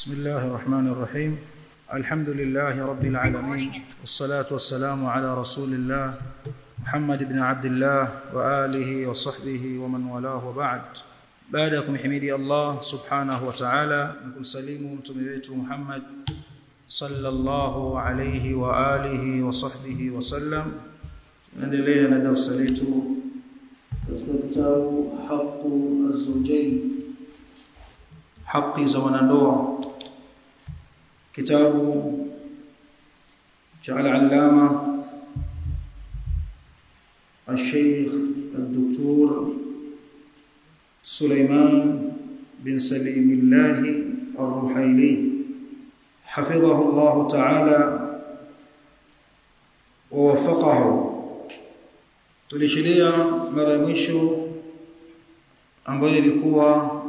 بسم الله الرحمن الرحيم الحمد لله رب العالمين والصلاة والسلام على رسول الله محمد بن عبد الله وآله وصحبه ومن والاه وبعد بعدكم حميد الله سبحانه وتعالى نكون سليم تميت محمد صلى الله عليه وآله وصحبه وسلم عند لي ندى الصليت كتاب حق الزوجين haki za wanandoa kitabu cha al-allama الشيخ الدكتور سليمان بن سليم الله الرحيلي حفظه الله تعالى ووفقه tulishiria mara mwisho ambayo ilikuwa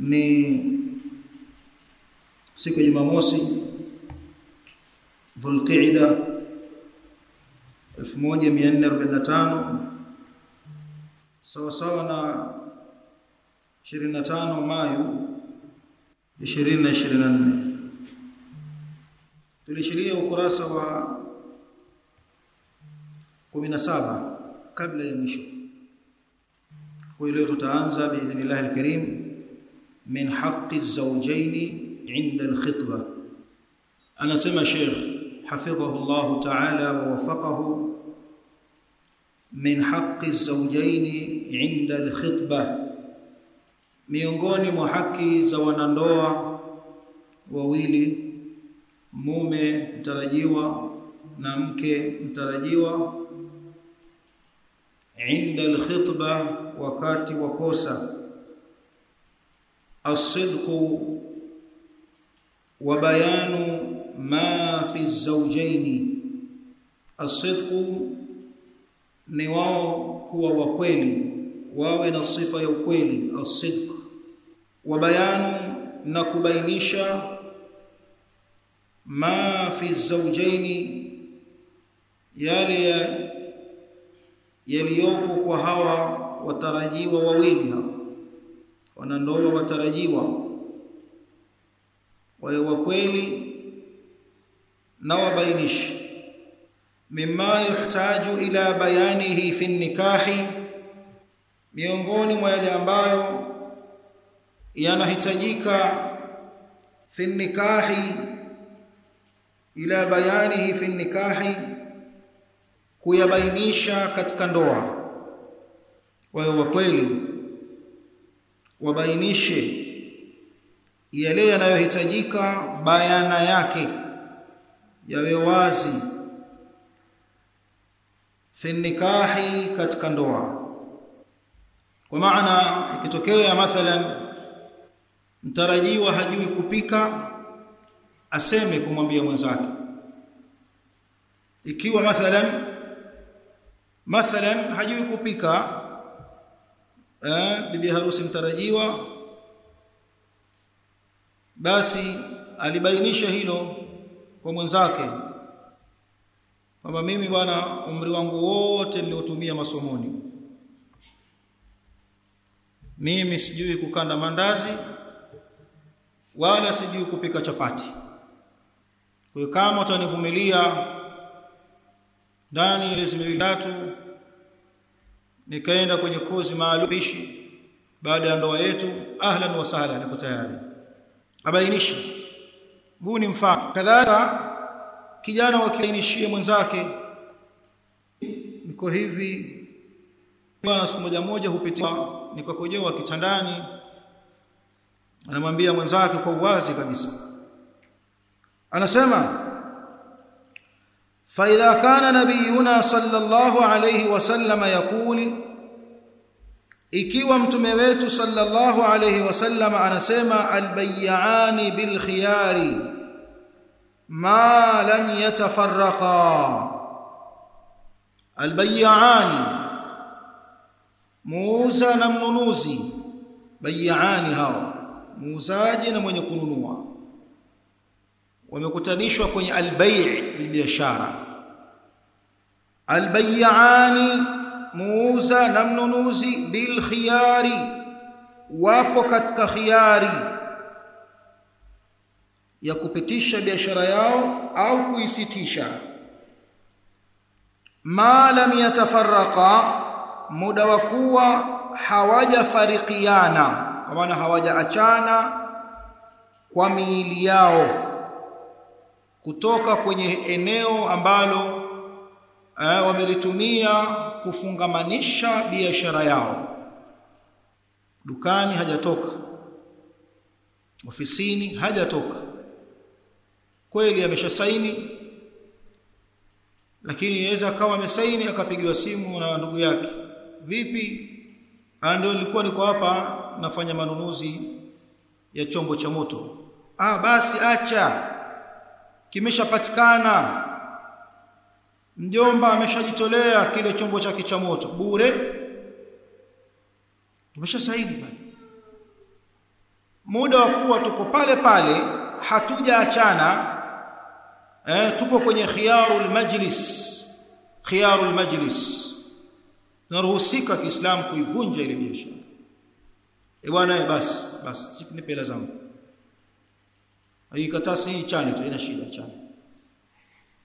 ni siku ya Jumamosi Dhulqa'da 1445 sawa sawa na 25 Mayu 2024 tulishiria ukurasa wa 17 kabla ya mwisho. Kwa leo tutaanza biidhnillah alkarim min haqqi az-zawjayn 'inda al-khitbah anasema sheikh hafidhahu Allah ta'ala wa wafaqahu min haqqi az-zawjayn 'inda al-khitbah miongoni mwa haki za wanandoa wawili mume mtarajiwa na mke mtarajiwa inda alkhitba wakati wa kosa wa bayanu ma fi az-zawjayn as-sidqu ni wao kuwa wa kweli wawe na sifa ya ukweli. As-sidq wa bayanu na kubainisha ma fi az-zawjayn yale yaliyopo kwa hawa watarajiwa wawili hawa wanandoa watarajiwa wawe wa kweli na wabainishi mimma yuhtaju ila bayanihi fi nikahi miongoni mwa yale ambayo yanahitajika fi nikahi ila bayanihi fi nikahi kuyabainisha katika ndoa. Wawe wa kweli wabainishe yale yanayohitajika bayana yake yawe wazi. Fi nikahi katika ndoa. Kwa maana ikitokea mathalan mtarajiwa hajui kupika aseme kumwambia mwenzake. Ikiwa mathalan mathalan hajui kupika eh, bibi harusi mtarajiwa. Basi alibainisha hilo kwa mwenzake kwamba mimi bwana umri wangu wote niliotumia masomoni. Mimi sijui kukanda mandazi wala sijui kupika chapati. Kwa kama utanivumilia ndani ya miezi miwili tatu nikaenda kwenye kozi maalumishi baada ya ndoa yetu ahlan wa sahlan niko tayari. Abainisha huu ni mfano. Kadhalika kijana wakiainishie mwenzake. Niko hivi. Bwana siku moja moja hupitia nikakojoa kitandani. Anamwambia mwenzake kwa uwazi kabisa. Anasema فإذا كان نبينا صلى الله عليه وسلم يقول ikiwa mtume wetu sallallahu alayhi wasallam anasema albay'ani bil khiyari ma lam yatafarraqa albay'ani muuza na mnunuzi bay'ani hao muuzaji na mwenye kununua wamekutanishwa kwenye albay' biashara albay'ani muuza na mnunuzi bil khiyari wapo katika khiyari ya kupitisha biashara yao au kuisitisha. Ma lam yatafarraqa muda wa kuwa hawajafarikiana kwa maana hawajaachana kwa miili yao kutoka kwenye eneo ambalo eh, wamelitumia kufungamanisha biashara yao. Dukani hajatoka. Ofisini hajatoka. Kweli ameshasaini lakini yaweza akawa amesaini akapigiwa simu na ndugu yake. Vipi? Ndio nilikuwa niko hapa nafanya manunuzi ya chombo cha moto. Ah basi acha. Kimeshapatikana mjomba ameshajitolea kile chombo chake cha moto. Bure. Tumeshasaidi pale. Muda wa kuwa tuko pale pale hatujaachana eh tupo kwenye khiyarul majlis. Khiyarul majlis. Naruhusika kiislamu kuivunja ile biashara. E bwana basi basi nipe hela zangu. Hii katasi hii chani tu ina shida chani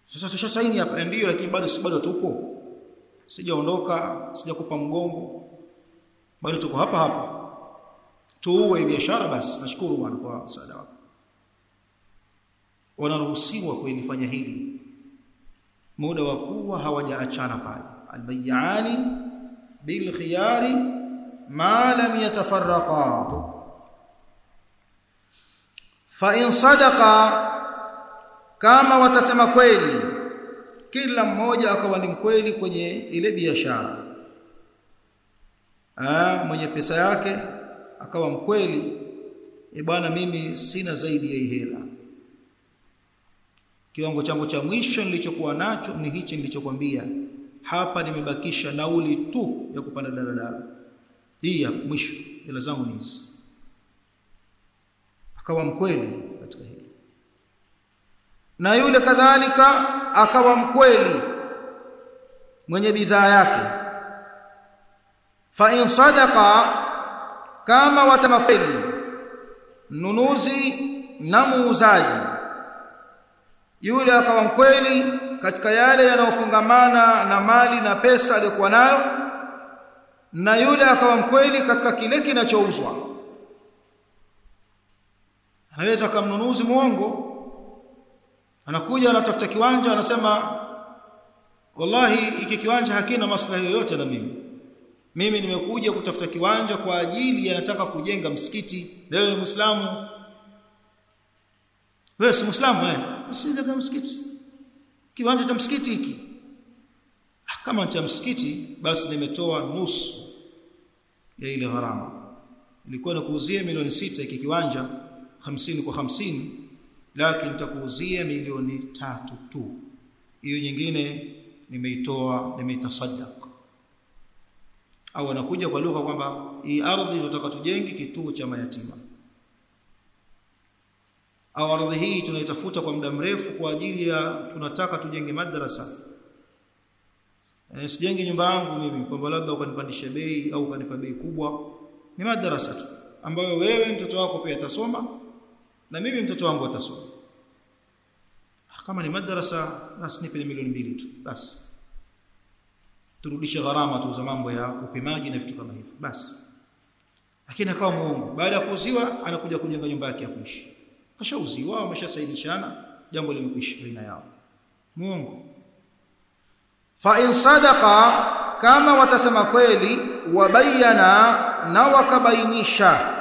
sasa tushasaini hapa. Ndio lakini bado bado tupo. Sijaondoka sijakupa mgongo. Bado tuko hapa hapa. Tuue biashara basi. Nashukuru bwana kwa msaada wako. Wanaruhusiwa kulifanya hili. Muda wa kuwa hawajaachana pale. Albayani bil khiyari ma lam yatafarraqa. Fa in sadaqa kama watasema kweli kila mmoja akawa ni mkweli kwenye ile biashara. Ah mwenye pesa yake akawa mkweli e bwana mimi sina zaidi ya hela. Kiwango changu cha mwisho nilichokuwa nacho ni hichi nilichokwambia. Hapa nimebakisha nauli tu ya kupanda daladala. Hii ya mwisho hela zangu ni hizi. Akawa mkweli na yule kadhalika akawa mkweli mwenye bidhaa yake. Fa in sadaqa kama watama mnunuzi na muuzaji. Yule akawa mkweli katika yale yanayofungamana na mali na pesa aliyokuwa nayo na yule akawa mkweli katika kile kinachouzwa. Anaweza kama mnunuzi muongo anakuja anatafuta kiwanja anasema wallahi iki kiwanja hakina maslahi yoyote na mimi. Mimi nimekuja kutafuta kiwanja kwa ajili yanataka kujenga msikiti. Leo ni muislamu. Wewe si muislamu eh? Usije kama msikiti. Kiwanja cha msikiti hiki? Kama cha msikiti basi nimetoa nusu ya ile gharama. Ilikuwa na kuuzia milioni sita iki kiwanja hamsini kwa hamsini lakini nitakuuzia milioni tatu tu. Hiyo nyingine nimeitoa nimeitasaddaq au anakuja kwa lugha kwamba hii ardhi tunataka tujenge kituo cha mayatima. Au ardhi hii tunaitafuta kwa muda mrefu kwa ajili ya tunataka tujenge madrasa. E, sijenge nyumba yangu mimi kwamba labda ukanipandisha bei au ukanipa bei kubwa. Ni madrasa tu ambayo wewe mtoto wako pia atasoma na mimi mtoto wangu atasoma. Kama ni madrasa basi nipe milioni mbili tu. Basi. Turudishe gharama tu za mambo ya upimaji na vitu kama hivyo. Basi. Lakini akawa muongo. Baada ya kuuziwa anakuja kujenga nyumba yake ya kuishi. Kashauziwa wameshasaidishana jambo limekwisha baina yao. Muongo. Fa in sadaqa kama watasema kweli wabayana na wakabainisha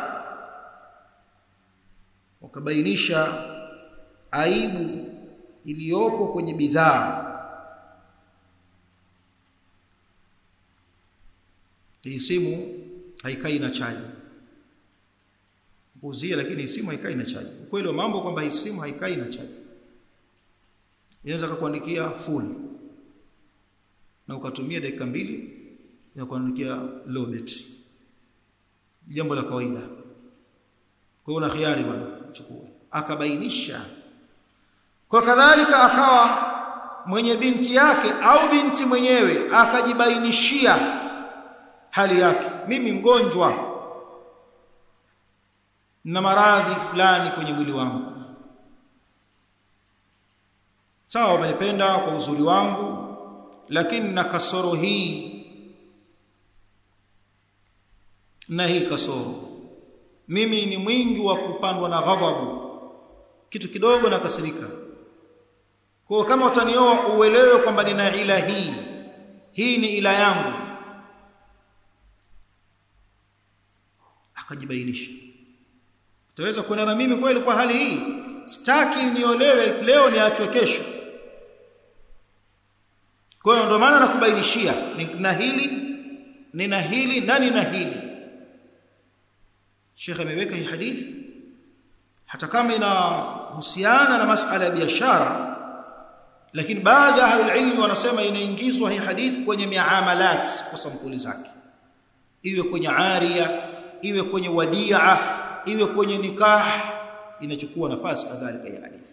wakabainisha aibu iliyopo kwenye bidhaa. Hii simu haikai na chaji uzie lakini simu haikai na chaji ukweli wa mambo kwamba hii simu haikai na chaji inaweza kukuandikia full na ukatumia dakika mbili na kuandikia low battery. Jambo la kawaida. Kwa hiyo una khiari bwana chukua akabainisha. Kwa kadhalika akawa mwenye binti yake au binti mwenyewe akajibainishia hali yake mimi mgonjwa na maradhi fulani kwenye mwili wangu. Sawa wamenipenda kwa uzuri wangu lakini na kasoro hii na hii kasoro mimi ni mwingi wa kupandwa na ghadhabu. Kitu kidogo na kasirika. Kwa kama utanioa uelewe kwamba nina ila hii. Hii ni ila yangu. Akajibainisha. Utaweza kuona na mimi kweli kwa hali hii? Sitaki niolewe leo niachwe kesho. Kwa hiyo ndio maana nakubainishia. Nina hili nina hili na nina hili Sheikh ameweka hii hadithi hata kama inahusiana na masala ya biashara lakini baadhi ya ahlulilmi wanasema inaingizwa hii hadithi kwenye miamalat kwa sampuli zake. Iwe kwenye aria iwe kwenye wadia iwe kwenye nikah inachukua nafasi kadhalika ya hadithi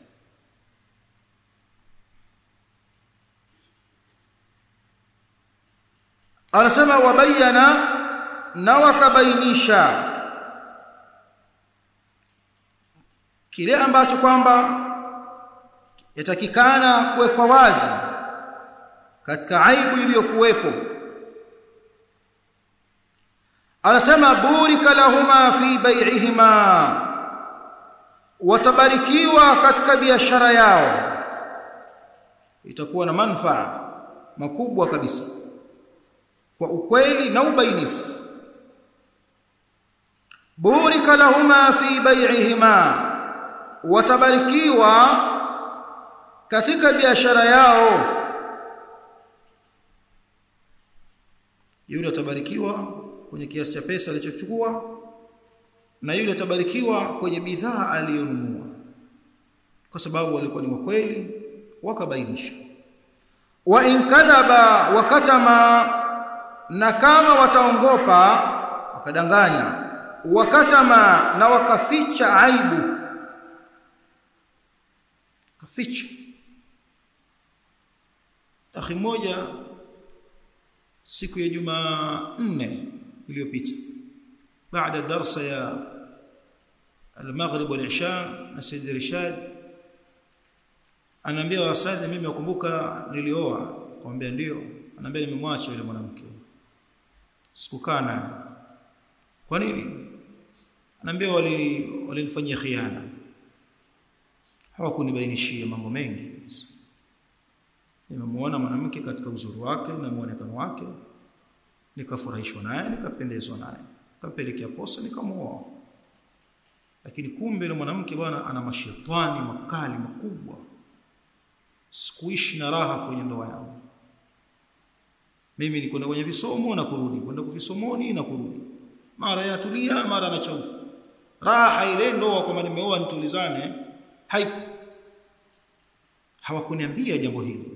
anasema wabayana na wakabainisha kile ambacho kwamba yatakikana kuwekwa wazi katika aibu iliyokuwepo. Anasema burika lahuma fi bai'ihima watabarikiwa katika biashara yao. Itakuwa na manufaa makubwa kabisa kwa ukweli na ubainifu. Burika lahuma fi bai'ihima watabarikiwa katika biashara yao. Yule atabarikiwa kwenye kiasi cha pesa alichochukua na yule atabarikiwa kwenye bidhaa aliyonunua. Kwa sababu walikuwa ni wakweli wakabainisha. Wa in kadhaba wakatama na kama wataongopa wakadanganya. Wakatama na wakaficha aibu kaficha akhi mmoja siku ya Jumanne iliyopita baada darsa ya al-maghrib wal-isha na Sayyid Rishad anaambia wasadi mimi nakumbuka nilioa. Kumwambia ndio. Anaambia nimemwacha yule mwanamke. Sikukana kwa nini? Anaambia wali walinifanyia khiana hawakunibainishia mambo mengi. Nimemuona mwanamke katika uzuri wake na muonekano wake. Nikafurahishwa naye nikapendezwa naye. Nikampelekea posa nikamuoa. Lakini kumbe yule mwanamke bwana ana mashetani makali makubwa. Sikuishi na raha kwenye ndoa yangu. Mimi ni kwenye visomo na kurudi. Kwenda kuvisomoni na kurudi. Mara yatulia mara anachauka. Raha ile ndoa kwamba nimeoa nitulizane haipo hawakuniambia jambo hili.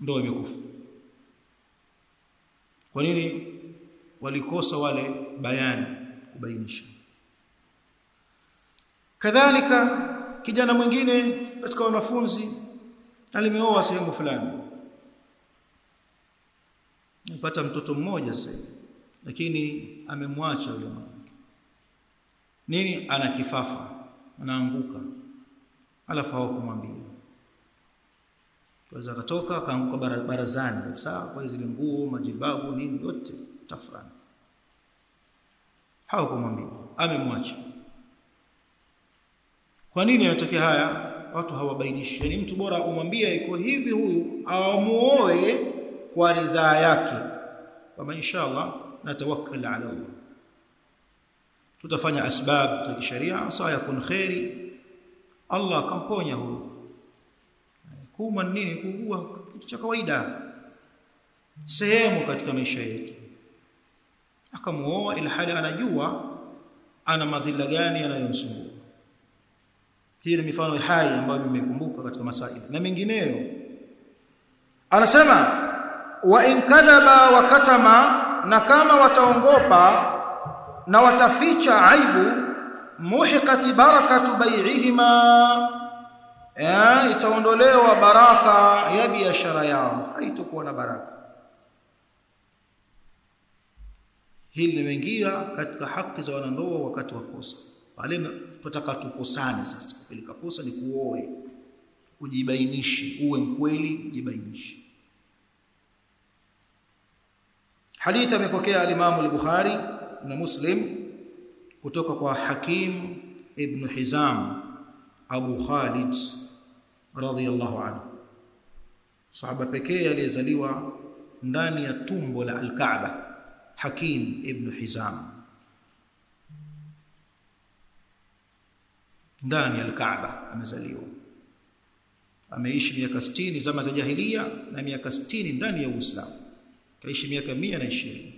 Ndo imekufa. Kwa nini? Walikosa wale bayani kubainisha. Kadhalika kijana mwingine katika wanafunzi alimeoa sehemu fulani. Nipata mtoto mmoja sasa lakini amemwacha yule mwanamke. Nini? Ana kifafa anaanguka alafu hawakumwambia Tuweza akatoka akaanguka barazani. Kabisa kwa zile nguo majibabu nini yote tafrani hawakumwambia amemwacha. Kwa nini yanatokea haya? Watu hawabainishi. Yani mtu bora umwambie iko hivi huyu amuoe kwa ridhaa yake. Kama inshallah natawakkal ala Allah. Tutafanya asbab za kisheria sawa yakun khairi Allah akamponya huyu. Kuuma nini? Kuugua kitu cha kawaida. Sehemu katika maisha yetu. Akamuoa ila hali anajua ana madhila gani yanayomsumbua. Hii ni mifano hai ambayo nimekumbuka katika masaili na mengineyo. Anasema wa in kadhaba wa katama na kama wataongopa na wataficha aibu muhiqati barakatu bai'ihima itaondolewa baraka ya biashara yao. Haitakuwa na baraka. Hili limeingia katika haki za wanandoa wakati wa kosa. Pale tutakatukosane sasa. Kupeleka kosa ni kuoe. Kujibainishi uwe mkweli jibainishi hadithi amepokea al-Imam al-Bukhari na Muslim kutoka kwa Hakim ibn Hizam Abu Khalid radhiyallahu anhu. Sahaba pekee aliyezaliwa ndani ya tumbo la al-Kaaba Hakim ibn Hizam. Ndani ya al-Kaaba amezaliwa. Ameishi miaka 60 zama za jahiliya na miaka 60 ndani ya Uislamu. Kaishi miaka 120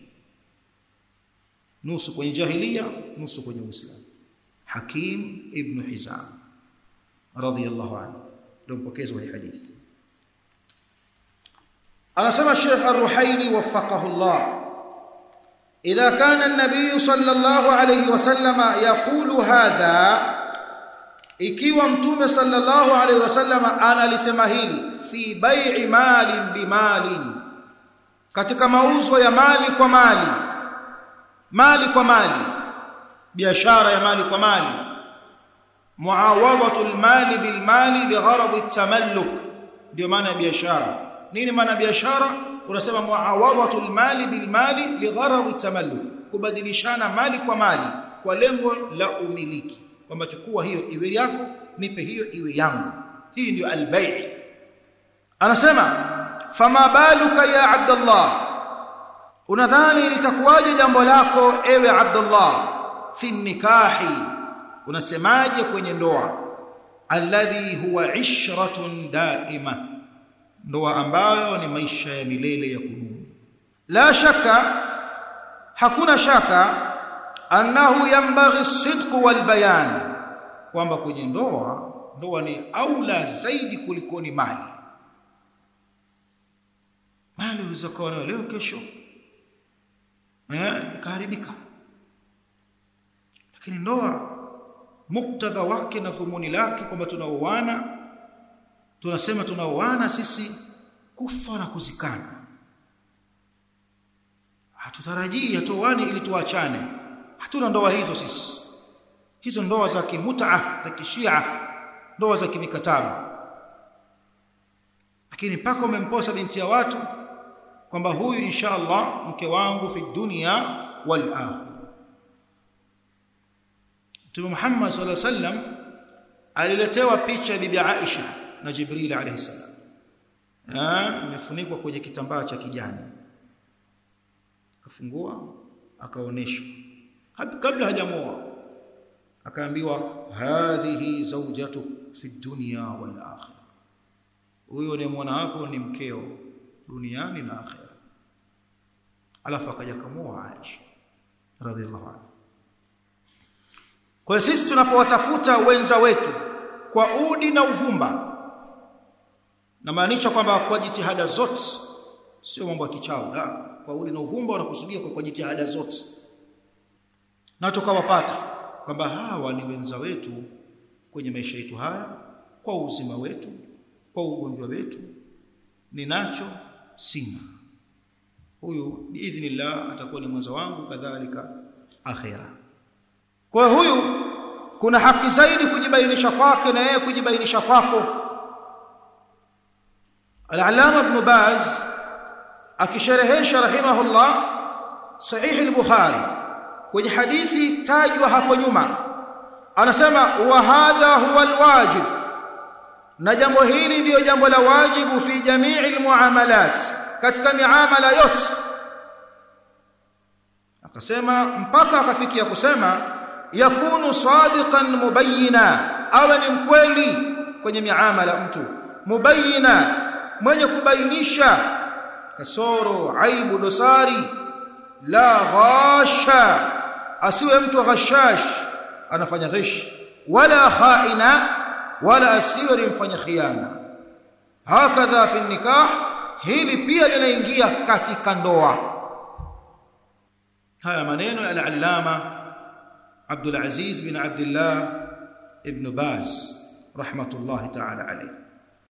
nusu kwenye jahiliya nusu kwenye Uislamu. Hakim ibn Hizam radhiyallahu anhu. Ndio mpokezi wa hadithi. Anasema Sheikh Ar-Ruhaili waffaqahu Allah idha kana an-nabiy sallallahu alayhi wasallama yaqulu hadha ikiwa mtume sallallahu alayhi wasallama analisema hili fi bai'i malin bimalin katika mauzo ya mali kwa mali mali kwa mali biashara ya mali kwa mali muawadhatul mali bil bilmali bigharad at-tamalluk ndio maana ya biashara. Nini maana biashara? Unasema muawadhatul mali bil bilmali ligharad at-tamalluk kubadilishana mali kwa mali kwa lengo la umiliki. Kwamba chukua hiyo iwe yako nipe hiyo iwe yangu. Hii ndio albay. Anasema fama baluka ya abdullah unadhani litakuwaje jambo lako ewe abdullah? Fi nikahi unasemaje kwenye ndoa? Alladhi huwa ishratun daima ndoa ambayo ni maisha ya milele ya kudumu. La shaka hakuna shaka annahu yambaghi sidq wal bayan kwamba kwenye ndoa ndoa ni aula zaidi kuliko ni mali. Mali unaweza leo kesho eh ikaharibika. Lakini ndoa muktadha wake na dhumuni lake kwamba tunaoana tunasema tunaoana sisi kufa na kuzikana. Hatutarajii hatuoane ili tuachane. Hatuna ndoa hizo sisi. Hizo ndoa za kimutaa za kishia ndoa za kimikataba. Lakini mpaka umemposa binti ya watu kwamba huyu inshallah mke wangu fi dunya wal akhirah. Mtume Muhammad sallallahu alaihi wasallam aliletewa picha ya bibi Aisha na Jibril alayhi salam. Imefunikwa kwenye kitambaa cha kijani. Akafungua akaoneshwa. Kabla hajamoa akaambiwa hadhihi zawjatu fi dunya wal akhirah. Huyo ni mwana ni mkeo duniani na akhera. Alafu akaja kamoa Aisha radhiallahu anha. Kwa sisi tunapowatafuta wenza wetu kwa udi na uvumba namaanisha kwamba kwa jitihada zote sio mambo ya kichao la kwa udi na uvumba wanakusudia kwa, kwa jitihada zote. Na tukawapata kwamba hawa ni wenza wetu kwenye maisha yetu haya kwa uzima wetu kwa ugonjwa wetu ninacho sina huyu biidhnillah atakuwa ni mwanzo wangu kadhalika akhira. Kwa huyu kuna haki zaidi kujibainisha kwake na yeye kujibainisha kwako. Al-allama ibn baz akisherehesha rahimahullah sahih al-bukhari kwenye hadithi tajwa hapo nyuma anasema wa hadha huwa al-wajib na jambo hili ndiyo jambo la wajibu fi jamii almuamalat katika miamala yote. Akasema mpaka akafikia kusema yakunu sadiqan mubayyina awe ni mkweli kwenye miamala mtu. Mubayyina mwenye kubainisha. Kasoro aibu dosari. La ghasha asiwe mtu ghashash anafanya ghish wala khaina wala asiwe limfanya khiana hakadha fi nikah hili pia linaingia katika ndoa haya maneno ya al-allama Abdul Aziz bin Abdullah ibn Baz rahmatullahi ta'ala alayhi